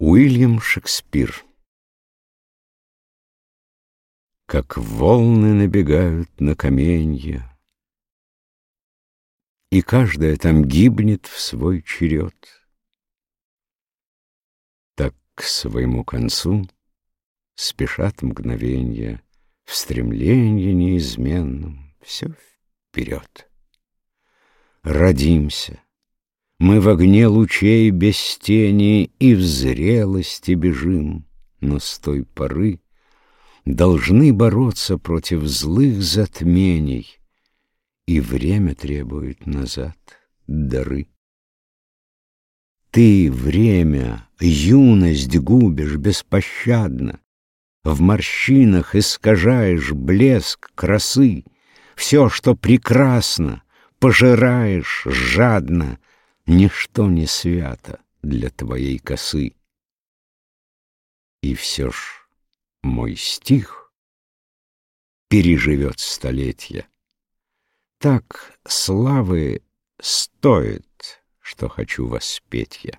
Уильям Шекспир Как волны набегают на каменья, И каждая там гибнет в свой черед, Так к своему концу спешат мгновенья В стремленье неизменном все вперед. Родимся — мы в огне лучей без тени и в зрелости бежим, но с той поры Должны бороться против злых затмений, И время требует назад дары. Ты время, юность губишь беспощадно, В морщинах искажаешь блеск красы, Все, что прекрасно, пожираешь жадно, Ничто не свято для твоей косы. И все ж мой стих переживет столетия. Так славы стоит, что хочу воспеть я.